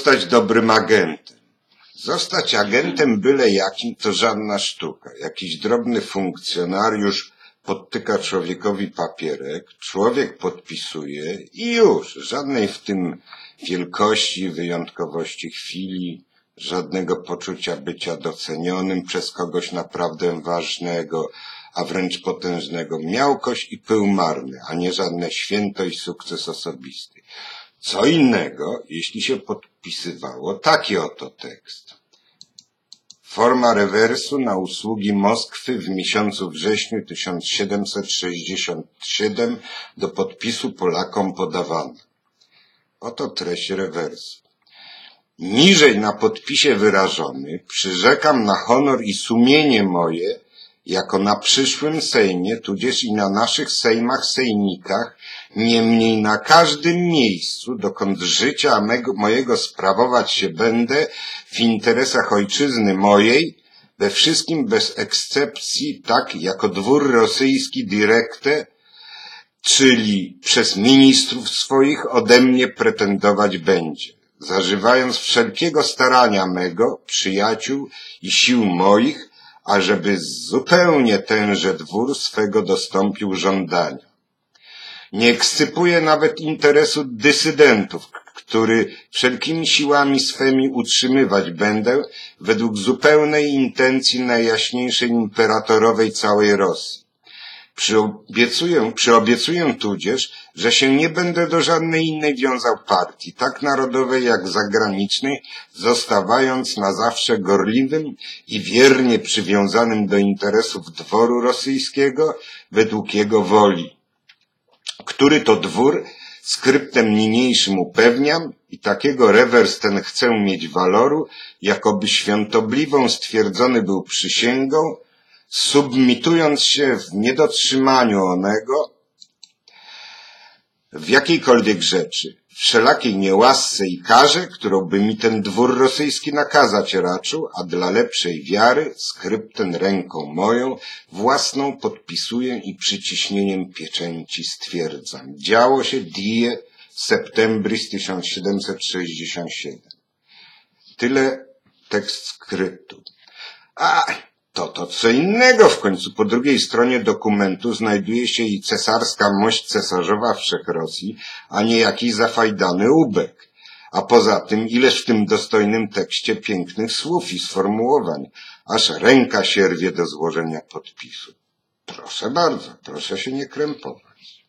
zostać dobrym agentem. Zostać agentem byle jakim to żadna sztuka. Jakiś drobny funkcjonariusz podtyka człowiekowi papierek, człowiek podpisuje i już. Żadnej w tym wielkości, wyjątkowości chwili, żadnego poczucia bycia docenionym przez kogoś naprawdę ważnego, a wręcz potężnego. Miałkość i pył marny, a nie żadne święto i sukces osobisty. Co innego, jeśli się podpisywało taki oto tekst. Forma rewersu na usługi Moskwy w miesiącu wrześniu 1767 do podpisu Polakom podawana. Oto treść rewersu. Niżej na podpisie wyrażony przyrzekam na honor i sumienie moje, jako na przyszłym Sejmie, tudzież i na naszych Sejmach, Sejmikach, niemniej na każdym miejscu, dokąd życia mego, mojego sprawować się będę w interesach ojczyzny mojej, we wszystkim bez ekscepcji, tak jako dwór rosyjski directe, czyli przez ministrów swoich ode mnie pretendować będzie, zażywając wszelkiego starania mego, przyjaciół i sił moich, ażeby zupełnie tenże dwór swego dostąpił żądania. Nie ekscypuje nawet interesu dysydentów, który wszelkimi siłami swemi utrzymywać będę według zupełnej intencji najjaśniejszej imperatorowej całej Rosji. Przyobiecuję, przyobiecuję tudzież, że się nie będę do żadnej innej wiązał partii, tak narodowej jak zagranicznej, zostawając na zawsze gorliwym i wiernie przywiązanym do interesów dworu rosyjskiego według jego woli, który to dwór skryptem niniejszym upewniam i takiego rewers ten chcę mieć waloru, jakoby świątobliwą stwierdzony był przysięgą, submitując się w niedotrzymaniu onego w jakiejkolwiek rzeczy, wszelakiej niełasce i karze, którą by mi ten dwór rosyjski nakazać raczył, a dla lepszej wiary skryptem ręką moją własną podpisuję i przyciśnieniem pieczęci stwierdzam. Działo się die septembris 1767. Tyle tekst skryptu. A to to co innego. W końcu po drugiej stronie dokumentu znajduje się i cesarska mość cesarzowa Wszechrosji, a nie jakiś zafajdany ubek. A poza tym, ileż w tym dostojnym tekście pięknych słów i sformułowań, aż ręka sierwie do złożenia podpisu. Proszę bardzo, proszę się nie krępować.